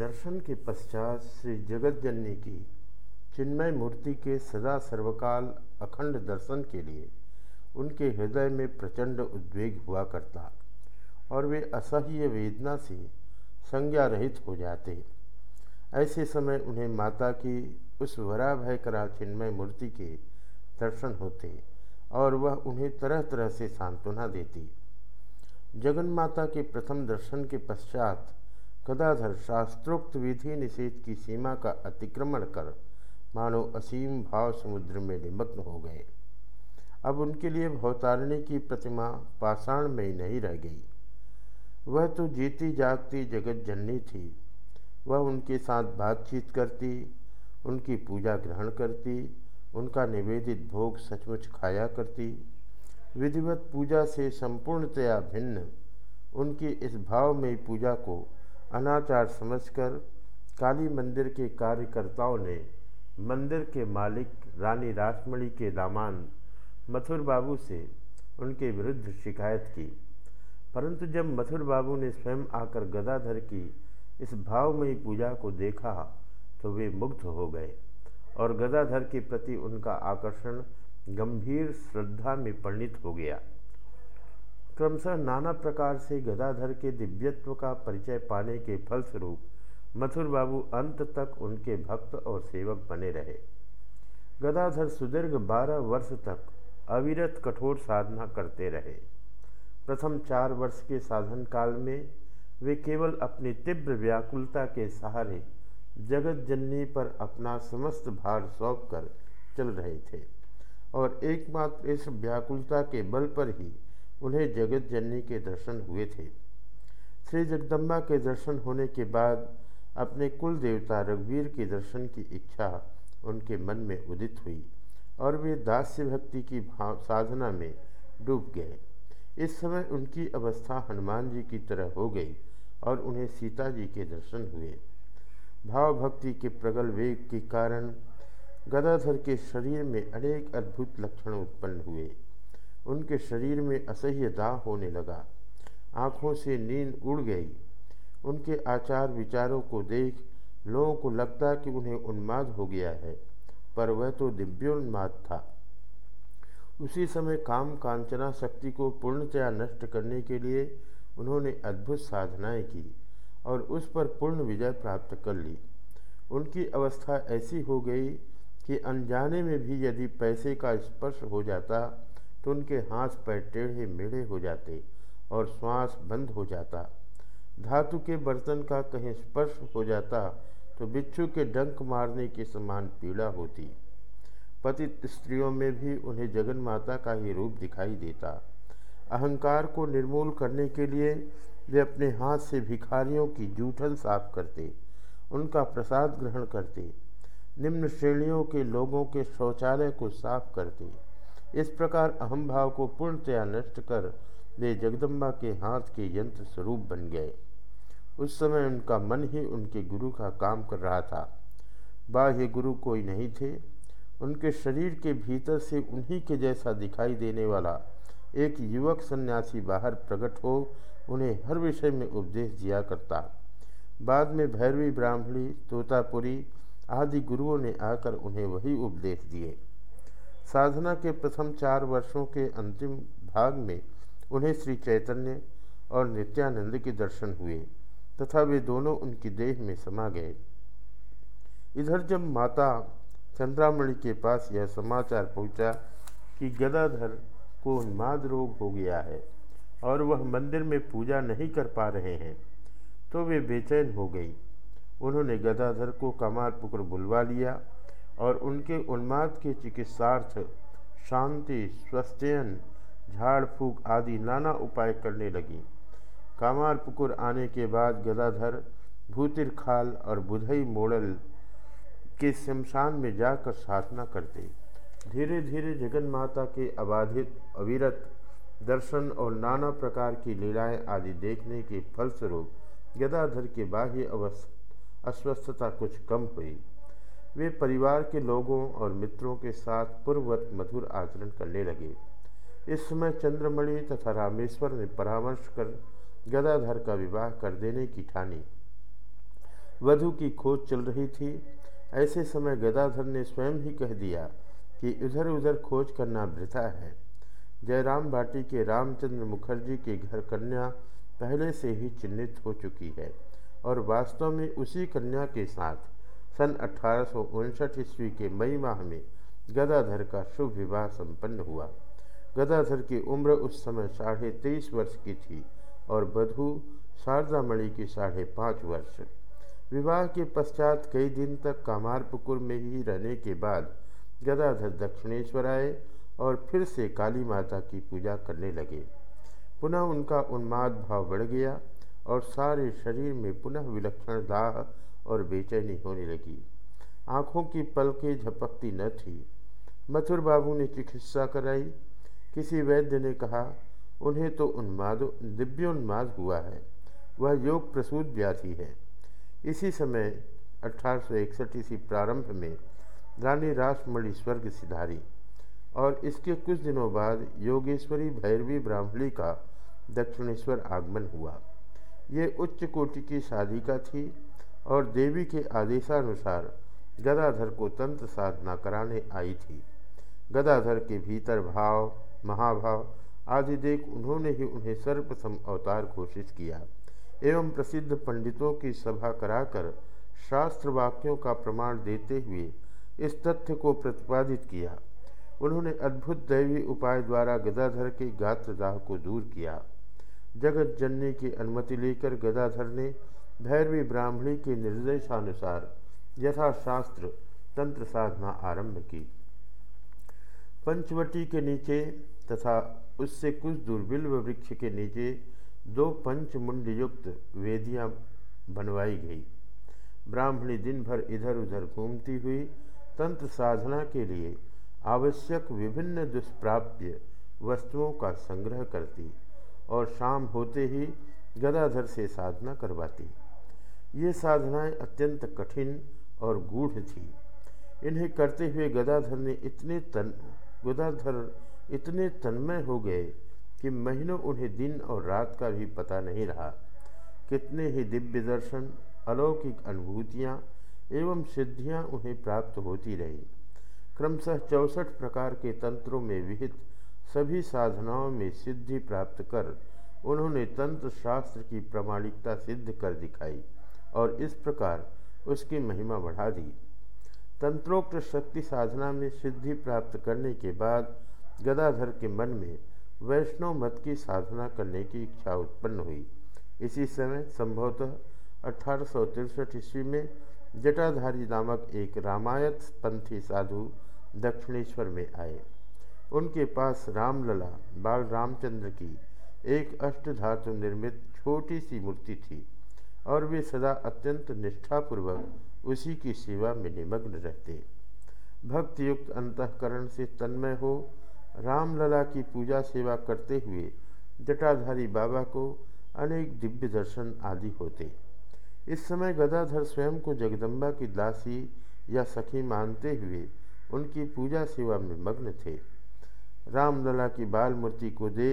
दर्शन के पश्चात श्री जगत जननी की चिन्मय मूर्ति के सदा सर्वकाल अखंड दर्शन के लिए उनके हृदय में प्रचंड उद्वेग हुआ करता और वे असह्य वेदना से संज्ञा रहित हो जाते। ऐसे समय उन्हें माता की उस वराभय करा चिन्मय मूर्ति के दर्शन होते और वह उन्हें तरह तरह से सांत्वना देती। जगन माता के प्रथम दर्शन के पश्चात गदाधर शास्त्रोक्त विधि निषेध की सीमा का अतिक्रमण कर मानो असीम भाव समुद्र में निमग्न हो गए। अब उनके लिए भवतारिणी की प्रतिमा पाषाण में ही नहीं रह गई। वह तो जीती जागती जगत जननी थी। वह उनके साथ बातचीत करती, उनकी पूजा ग्रहण करती, उनका निवेदित भोग सचमुच खाया करती। विधिवत पूजा से संपूर्णतया भिन्न उनकी इस भाव में पूजा को अनाचार समझकर काली मंदिर के कार्यकर्ताओं ने मंदिर के मालिक रानी रासमणी के दामान मथुर बाबू से उनके विरुद्ध शिकायत की। परंतु जब मथुर बाबू ने स्वयं आकर गदाधर की इस भावमयी पूजा को देखा तो वे मुग्ध हो गए और गदाधर के प्रति उनका आकर्षण गंभीर श्रद्धा में परिणित हो गया। क्रमशः नाना प्रकार से गदाधर के दिव्यत्व का परिचय पाने के फलस्वरूप मथुर बाबू अंत तक उनके भक्त और सेवक बने रहे। गदाधर सुदीर्घ बारह वर्ष तक अविरत कठोर साधना करते रहे। प्रथम चार वर्ष के साधन काल में वे केवल अपनी तीव्र व्याकुलता के सहारे जगत जननी पर अपना समस्त भार सौंप कर चल रहे थे और एकमात्र इस व्याकुलता के बल पर ही उन्हें जगत जननी के दर्शन हुए थे। श्री जगदम्बा के दर्शन होने के बाद अपने कुल देवता रघुवीर के दर्शन की इच्छा उनके मन में उदित हुई और वे दास्य भक्ति की भाव साधना में डूब गए। इस समय उनकी अवस्था हनुमान जी की तरह हो गई और उन्हें सीता जी के दर्शन हुए। भाव भक्ति के प्रगल वेग के कारण गदाधर के शरीर में अनेक अद्भुत लक्षण उत्पन्न हुए। उनके शरीर में असह्य दाह होने लगा। आँखों से नींद उड़ गई। उनके आचार विचारों को देख लोगों को लगता कि उन्हें उन्माद हो गया है, पर वह तो दिव्योन्माद था। उसी समय काम कांचना शक्ति को पूर्णतया नष्ट करने के लिए उन्होंने अद्भुत साधनाएँ की और उस पर पूर्ण विजय प्राप्त कर ली। उनकी अवस्था ऐसी हो गई कि अनजाने में भी यदि पैसे का स्पर्श हो जाता तो उनके हाथ पैर टेढ़े मेढ़े हो जाते और श्वास बंद हो जाता। धातु के बर्तन का कहीं स्पर्श हो जाता तो बिच्छू के डंक मारने के समान पीड़ा होती। पतित स्त्रियों में भी उन्हें जगन माता का ही रूप दिखाई देता। अहंकार को निर्मूल करने के लिए वे अपने हाथ से भिखारियों की जूठन साफ़ करते, उनका प्रसाद ग्रहण करते, निम्न श्रेणियों के लोगों के शौचालय को साफ़ करते। इस प्रकार अहम भाव को पूर्णतया नष्ट कर वे जगदम्बा के हाथ के यंत्र स्वरूप बन गए। उस समय उनका मन ही उनके गुरु का काम कर रहा था। बाह्य गुरु कोई नहीं थे। उनके शरीर के भीतर से उन्हीं के जैसा दिखाई देने वाला एक युवक सन्यासी बाहर प्रकट हो, उन्हें हर विषय में उपदेश दिया करता। बाद में भैरवी ब्राह्मणी, तोतापुरी आदि गुरुओं ने आकर उन्हें वही उपदेश दिए। साधना के प्रथम चार वर्षों के अंतिम भाग में उन्हें श्री चैतन्य और नित्यानंद के दर्शन हुए, तथा वे दोनों उनकी देह में समा गए। इधर जब माता चंद्रामणि के पास यह समाचार पहुँचा कि गदाधर को उन्माद रोग हो गया है और वह मंदिर में पूजा नहीं कर पा रहे हैं तो वे बेचैन हो गई। उन्होंने गदाधर को कमार पुकर बुलवा लिया और उनके उन्माद के चिकित्सार्थ शांति, स्वस्थयन, झाड़ फूक आदि नाना उपाय करने लगी। कामार पुकुर आने के बाद गदाधर भूतिर खाल और बुधई मोड़ल के शमशान में जाकर साधना करते। धीरे धीरे जगन माता के अबाधित, अविरत दर्शन और नाना प्रकार की लीलाएँ आदि देखने के फलस्वरूप गदाधर के बाह्य अवस्थ, अस्वस्थता कुछ कम हुई। वे परिवार के लोगों और मित्रों के साथ पूर्ववत मधुर आचरण करने लगे। इस समय चंद्रमणि तथा रामेश्वर ने परामर्श कर गदाधर का विवाह कर देने की ठानी। वधु की खोज चल रही थी। ऐसे समय गदाधर ने स्वयं ही कह दिया कि इधर उधर खोज करना वृथा है। जयराम भाटी के रामचंद्र मुखर्जी के घर कन्या पहले से ही चिन्हित हो चुकी है और वास्तव में उसी कन्या के साथ सन अठारह सौ उनसठ ईस्वी के मई माह में गदाधर का शुभ विवाह संपन्न हुआ। गदाधर की उम्र उस समय साढ़े तेईस वर्ष की थी और बधु शारदामणि की साढ़े पाँच वर्ष। विवाह के पश्चात कई दिन तक कामारपुकुर में ही रहने के बाद गदाधर दक्षिणेश्वर आए और फिर से काली माता की पूजा करने लगे। पुनः उनका उन्माद भाव बढ़ गया और सारे शरीर में पुनः विलक्षण दाह और बेचैनी होने लगी। आँखों की पलकें झपकती न थी। मथुर बाबू ने चिकित्सा कराई। किसी वैद्य ने कहा, उन्हें तो उन्माद, दिव्योन्माद हुआ है। वह योग प्रसूत व्याधि है। इसी समय अठारह ईस्वी प्रारंभ में रानी रासमणि स्वर्ग सिधारी। और इसके कुछ दिनों बाद योगेश्वरी भैरवी ब्राह्मणी का दक्षिणेश्वर आगमन हुआ। ये उच्च कोटि की साधिका थी। और देवी के आदेशानुसार गदाधर को तंत्र साधना कराने आई थी। गदाधर के भीतर भाव, महाभाव आदि देख उन्होंने ही उन्हें सर्वप्रथम अवतार घोषित किया एवं प्रसिद्ध पंडितों की सभा कराकर शास्त्र वाक्यों का प्रमाण देते हुए इस तथ्य को प्रतिपादित किया। उन्होंने अद्भुत दैवी उपाय द्वारा गदाधर के गात्रदाह को दूर किया। जगत जननी की अनुमति लेकर गदाधर ने भैरवी ब्राह्मणी के निर्देशानुसार यथाशास्त्र तंत्र साधना आरंभ की। पंचवटी के नीचे तथा उससे कुछ दूर बिल्व वृक्ष के नीचे दो पंचमुंड युक्त वेदियाँ बनवाई गई। ब्राह्मणी दिन भर इधर उधर घूमती हुई तंत्र साधना के लिए आवश्यक विभिन्न दुष्प्राप्य वस्तुओं का संग्रह करती और शाम होते ही गदाधर से साधना करवाती। ये साधनाएँ अत्यंत कठिन और गूढ़ थी। इन्हें करते हुए गदाधर ने इतने तन, गदाधर इतने तन्मय हो गए कि महीनों उन्हें दिन और रात का भी पता नहीं रहा। कितने ही दिव्य दर्शन, अलौकिक अनुभूतियाँ एवं सिद्धियाँ उन्हें प्राप्त होती रहीं। क्रमशः चौसठ प्रकार के तंत्रों में विहित सभी साधनाओं में सिद्धि प्राप्त कर उन्होंने तंत्र शास्त्र की प्रामाणिकता सिद्ध कर दिखाई। और इस प्रकार उसकी महिमा बढ़ा दी। तंत्रोक्त शक्ति साधना में सिद्धि प्राप्त करने के बाद गदाधर के मन में वैष्णव मत की साधना करने की इच्छा उत्पन्न हुई। इसी समय संभवतः अठारह ईस्वी में जटाधारी नामक एक रामायत पंथी साधु दक्षिणेश्वर में आए। उनके पास रामलला बाल रामचंद्र की एक अष्टधातु निर्मित छोटी सी मूर्ति थी। और वे सदा अत्यंत निष्ठापूर्वक उसी की सेवा में निमग्न रहते। भक्तियुक्त अंतकरण से तन्मय हो, रामलला की पूजा सेवा करते हुए जटाधारी बाबा को अनेक दिव्य दर्शन आदि होते। इस समय गदाधर स्वयं को जगदम्बा की दासी या सखी मानते हुए उनकी पूजा सेवा में मग्न थे। रामलला की बाल मूर्ति को देख